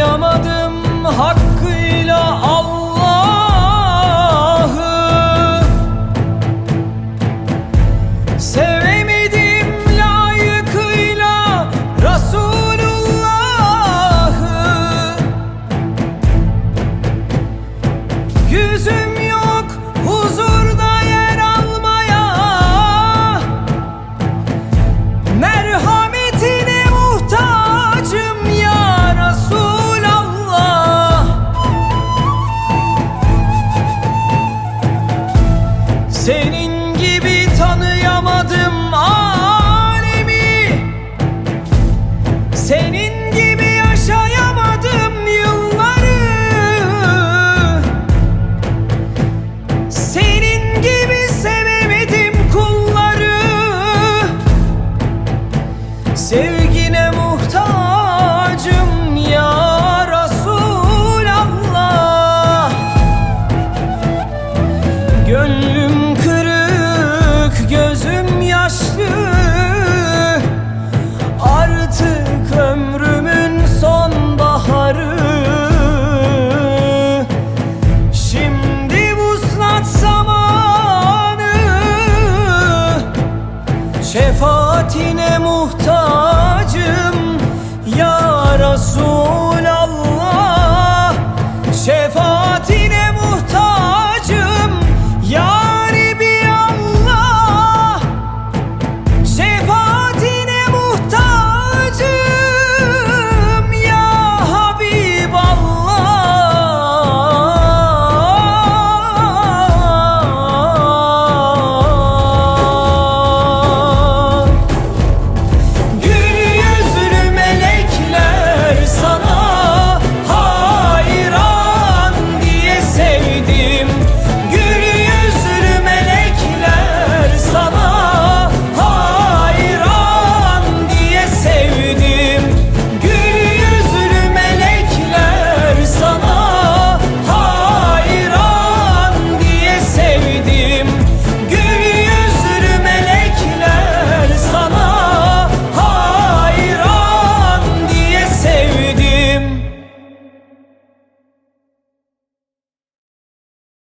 Anlayamadım hakkıyla Allah شفاتین نموحتاج